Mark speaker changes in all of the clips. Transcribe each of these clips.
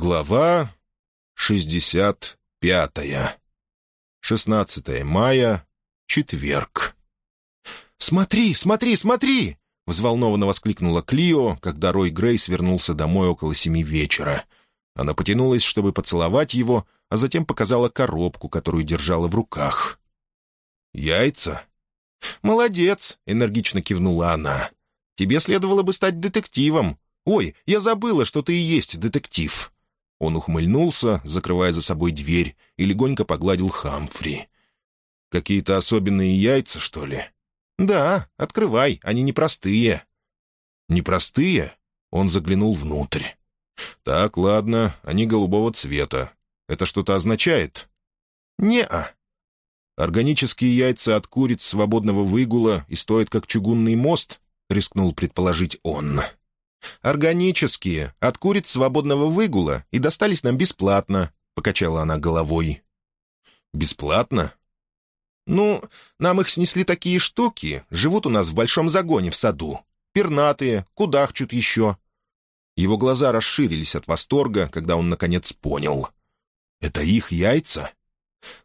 Speaker 1: Глава 65. 16 мая, четверг.
Speaker 2: «Смотри, смотри, смотри!» — взволнованно воскликнула Клио, когда Рой Грейс вернулся домой около семи вечера. Она потянулась, чтобы поцеловать его, а затем показала коробку, которую держала в руках.
Speaker 1: «Яйца?»
Speaker 2: «Молодец!» — энергично кивнула она. «Тебе следовало бы стать детективом. Ой, я забыла, что ты и есть детектив». Он ухмыльнулся, закрывая за собой дверь, и легонько погладил Хамфри.
Speaker 1: «Какие-то особенные яйца, что ли?»
Speaker 2: «Да, открывай, они непростые».
Speaker 1: «Непростые?» Он заглянул внутрь. «Так, ладно, они голубого цвета. Это что-то означает?»
Speaker 2: «Не-а».
Speaker 1: «Органические яйца от куриц свободного выгула и стоят как чугунный мост?» — рискнул предположить он.
Speaker 2: «Органические, от куриц свободного выгула, и достались нам бесплатно», — покачала она головой.
Speaker 1: «Бесплатно?»
Speaker 2: «Ну, нам их снесли такие штуки, живут у нас в большом загоне в саду. Пернатые, кудахчут еще». Его глаза расширились от восторга, когда он, наконец, понял.
Speaker 1: «Это их яйца?»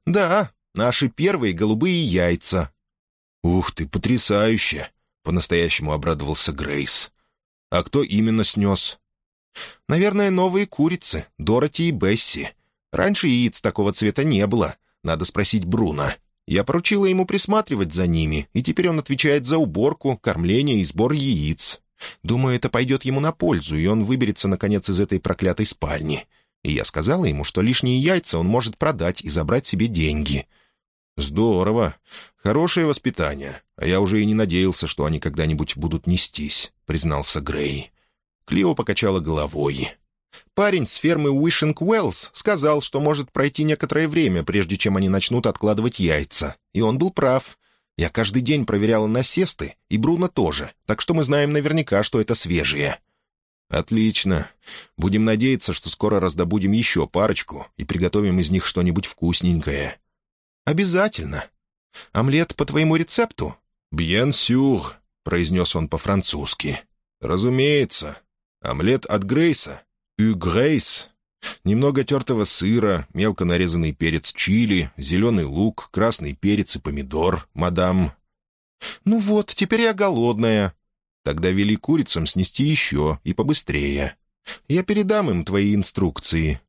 Speaker 2: «Да, наши первые голубые яйца».
Speaker 1: «Ух ты, потрясающе!» — по-настоящему обрадовался Грейс. А кто именно снес?
Speaker 2: Наверное, новые курицы, Дороти и Бесси. Раньше яиц такого цвета не было. Надо спросить Бруно. Я поручила ему присматривать за ними, и теперь он отвечает за уборку, кормление и сбор яиц. Думаю, это пойдет ему на пользу, и он выберется, наконец, из этой проклятой спальни. И я сказала ему, что лишние яйца он может продать и забрать себе деньги.
Speaker 1: «Здорово. Хорошее воспитание. А я уже и не надеялся, что они когда-нибудь будут нестись», — признался Грей.
Speaker 2: Клио покачала головой. «Парень с фермы Уишинг Уэллс сказал, что может пройти некоторое время, прежде чем они начнут откладывать яйца. И он был прав. Я каждый день проверяла насесты, и Бруно тоже, так что мы знаем наверняка, что это свежие».
Speaker 1: «Отлично. Будем надеяться, что скоро раздобудем еще парочку и приготовим из них что-нибудь вкусненькое».
Speaker 2: «Обязательно. Омлет по твоему рецепту?»
Speaker 1: «Бьен сюр», — произнес он по-французски. «Разумеется. Омлет от Грейса. Ю Грейс. Немного тертого сыра, мелко нарезанный перец чили, зеленый лук, красный перец и помидор, мадам».
Speaker 2: «Ну вот, теперь я голодная».
Speaker 1: «Тогда вели курицам снести еще и побыстрее. Я передам им твои инструкции».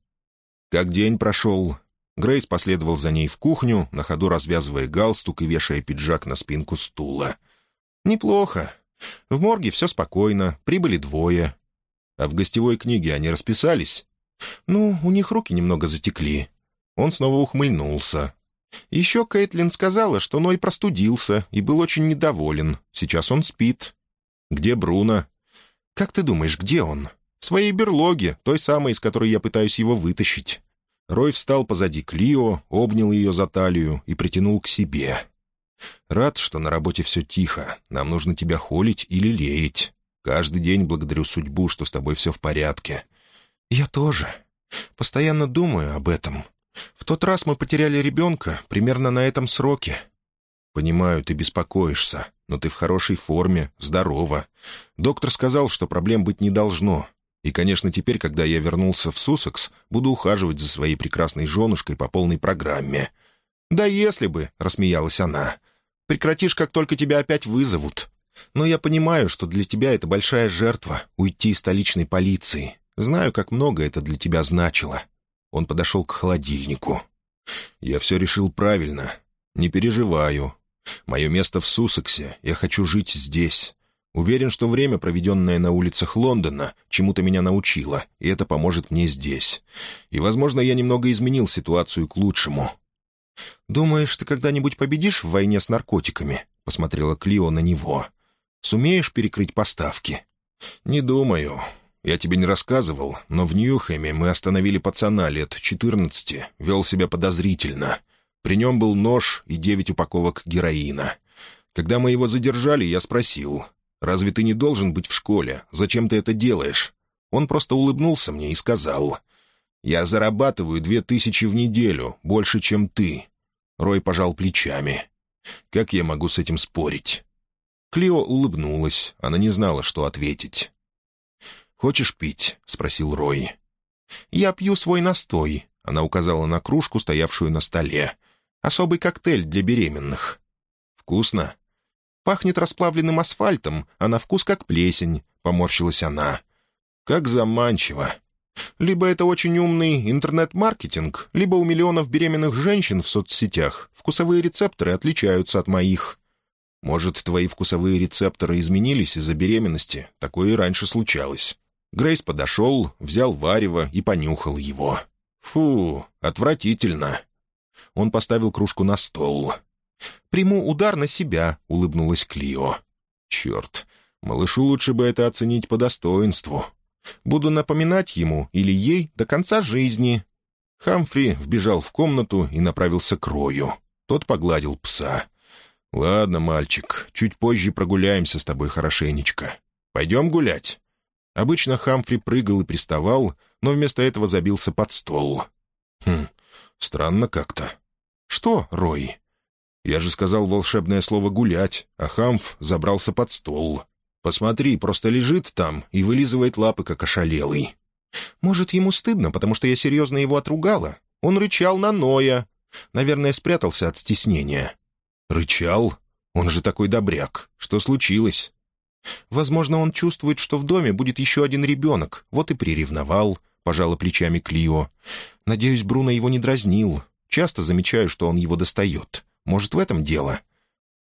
Speaker 1: «Как день прошел?» Грейс последовал за ней в кухню, на ходу развязывая галстук и вешая пиджак на спинку стула.
Speaker 2: «Неплохо. В морге все спокойно, прибыли двое.
Speaker 1: А в гостевой книге они расписались?»
Speaker 2: «Ну, у них руки немного затекли». Он снова ухмыльнулся. «Еще Кейтлин сказала, что Ной простудился и был очень недоволен. Сейчас он спит».
Speaker 1: «Где Бруно?»
Speaker 2: «Как ты думаешь, где он?» «В своей берлоге, той самой, из которой я пытаюсь его вытащить».
Speaker 1: Рой встал позади Клио, обнял ее за талию и притянул к себе. «Рад, что на работе все тихо. Нам нужно тебя холить или леять. Каждый день благодарю судьбу, что с тобой все в порядке».
Speaker 2: «Я тоже. Постоянно думаю об этом. В тот раз мы потеряли ребенка примерно на этом сроке».
Speaker 1: «Понимаю, ты беспокоишься, но ты в хорошей форме, здорова. Доктор сказал, что проблем быть не должно. И, конечно, теперь, когда я вернулся в Суссекс, буду ухаживать за своей прекрасной женушкой по полной программе».
Speaker 2: «Да если бы», — рассмеялась она. «Прекратишь, как только тебя опять вызовут. Но я понимаю, что для тебя это большая жертва — уйти из столичной полиции. Знаю, как много это для тебя значило». Он подошел к холодильнику.
Speaker 1: «Я все решил правильно. Не переживаю. Мое место в Суссексе. Я хочу жить здесь. Уверен, что время, проведенное на улицах Лондона, чему-то меня научило, и это поможет мне здесь. И, возможно, я немного изменил ситуацию к лучшему».
Speaker 2: «Думаешь, ты когда-нибудь победишь в войне с наркотиками?» — посмотрела Клио на него. «Сумеешь перекрыть поставки?»
Speaker 1: «Не думаю. Я тебе не рассказывал, но в Ньюхэме мы остановили пацана лет 14, вел себя подозрительно. При нем был нож и девять упаковок героина. Когда мы его задержали, я спросил, Разве ты не должен быть в школе? Зачем ты это делаешь?» Он просто улыбнулся мне и сказал, «Я зарабатываю две тысячи в неделю, больше, чем ты». Рой пожал плечами. «Как я могу с этим спорить?» Клио улыбнулась, она не знала, что ответить. «Хочешь пить?» — спросил Рой.
Speaker 2: «Я пью свой настой», — она указала на кружку, стоявшую на столе. «Особый коктейль для беременных». «Вкусно?» «Пахнет расплавленным асфальтом, а на вкус как плесень», — поморщилась она. «Как заманчиво. Либо это очень умный интернет-маркетинг, либо у миллионов беременных женщин в соцсетях вкусовые рецепторы отличаются от моих. Может, твои вкусовые рецепторы изменились из-за беременности? Такое и раньше случалось. Грейс подошел, взял варево и понюхал его. Фу, отвратительно. Он поставил кружку на стол. «Приму удар на себя», — улыбнулась Клио. «Черт, малышу лучше бы это оценить по достоинству. Буду напоминать ему или ей до конца жизни». Хамфри вбежал в комнату и направился к Рою. Тот погладил пса. «Ладно, мальчик, чуть позже прогуляемся с тобой хорошенечко. Пойдем гулять?» Обычно Хамфри прыгал и приставал, но вместо этого забился под стол. «Хм, странно как-то». «Что, Рой?» «Я же сказал волшебное слово «гулять», а Хамф забрался под стол. Посмотри, просто лежит там и вылизывает лапы, как ошалелый. Может, ему стыдно, потому что я серьезно его отругала? Он рычал на Ноя. Наверное, спрятался от стеснения. «Рычал? Он же такой добряк. Что случилось?» «Возможно, он чувствует, что в доме будет еще один ребенок, вот и приревновал», — пожала плечами Клио. «Надеюсь, Бруно его не дразнил. Часто замечаю, что он его достает. Может, в этом дело?»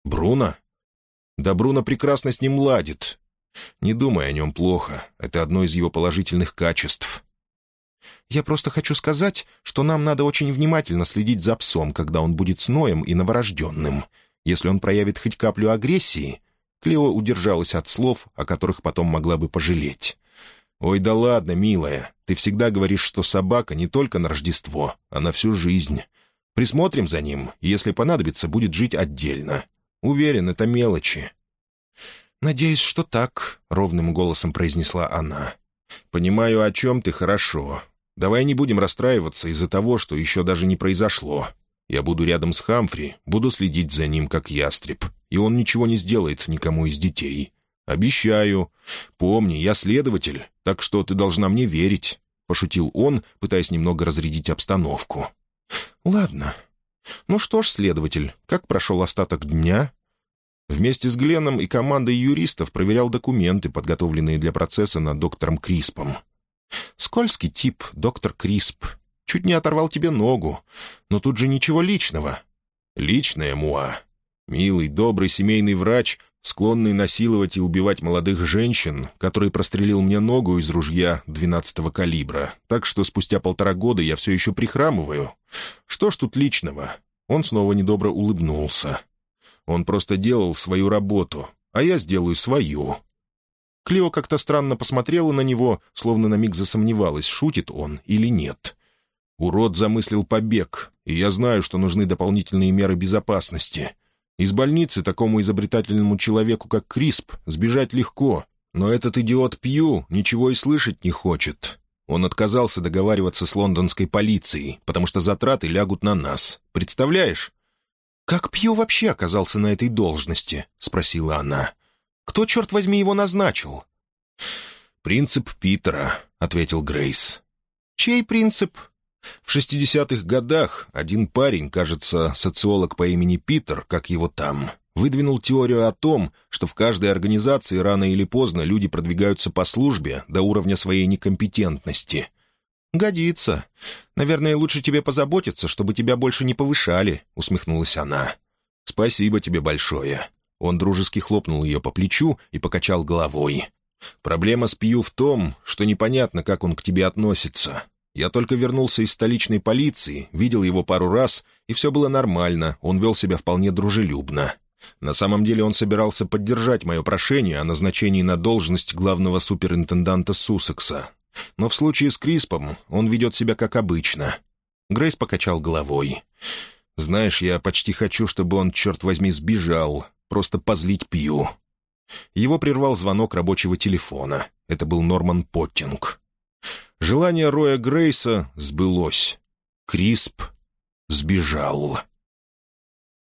Speaker 2: «Бруно? Да Бруно прекрасно с ним ладит. Не думай о нем плохо. Это одно из его положительных качеств». «Я просто хочу сказать, что нам надо очень внимательно следить за псом, когда он будет с Ноем и новорожденным. Если он проявит хоть каплю агрессии...» Клео удержалась от слов, о которых потом могла бы пожалеть. «Ой, да ладно, милая, ты всегда говоришь, что собака не только на Рождество, а на всю жизнь. Присмотрим за ним, и если понадобится, будет жить отдельно. Уверен, это мелочи». «Надеюсь, что так», — ровным голосом произнесла она. «Понимаю, о чем ты хорошо. Давай не будем расстраиваться из-за того, что еще даже не произошло. Я буду рядом с Хамфри, буду следить за ним, как ястреб, и он ничего не сделает никому из детей. Обещаю. Помни, я следователь, так что ты должна мне верить», — пошутил он, пытаясь немного разрядить обстановку. «Ладно. Ну что ж, следователь, как прошел остаток дня?» Вместе с Гленном и командой юристов проверял документы, подготовленные для процесса над доктором Криспом. «Скользкий тип, доктор Крисп. Чуть не оторвал тебе ногу. Но тут же ничего личного». «Личное, Муа. Милый, добрый семейный врач, склонный насиловать и убивать молодых женщин, который прострелил мне ногу из ружья двенадцатого калибра, так что спустя полтора года я все еще прихрамываю. Что ж тут личного?» Он снова недобро улыбнулся. «Он просто делал свою работу, а я сделаю свою. Клео как-то странно посмотрела на него, словно на миг засомневалась, шутит он или нет. Урод замыслил побег, и я знаю, что нужны дополнительные меры безопасности. Из больницы такому изобретательному человеку, как Крисп, сбежать легко, но этот идиот Пью ничего и слышать не хочет. Он отказался договариваться с лондонской полицией, потому что затраты лягут на нас. Представляешь? «Как Пью вообще оказался на этой должности?» — спросила она. Кто, черт возьми, его назначил?» «Принцип Питера», — ответил Грейс. «Чей принцип?» В 60-х годах один парень, кажется, социолог по имени Питер, как его там, выдвинул теорию о том, что в каждой организации рано или поздно люди продвигаются по службе до уровня своей некомпетентности. «Годится. Наверное, лучше тебе позаботиться, чтобы тебя больше не повышали», — усмехнулась она. «Спасибо тебе большое. Он дружески хлопнул ее по плечу и покачал головой. «Проблема с Пью в том, что непонятно, как он к тебе относится. Я только вернулся из столичной полиции, видел его пару раз, и все было нормально, он вел себя вполне дружелюбно. На самом деле он собирался поддержать мое прошение о назначении на должность главного суперинтенданта Суссекса. Но в случае с Криспом он ведет себя как обычно». Грейс покачал головой. «Знаешь, я почти хочу, чтобы он, черт возьми, сбежал, Просто позлить Пью». Его прервал звонок рабочего телефона. Это был Норман Поттинг. Желание Роя Грейса сбылось. Крисп сбежал.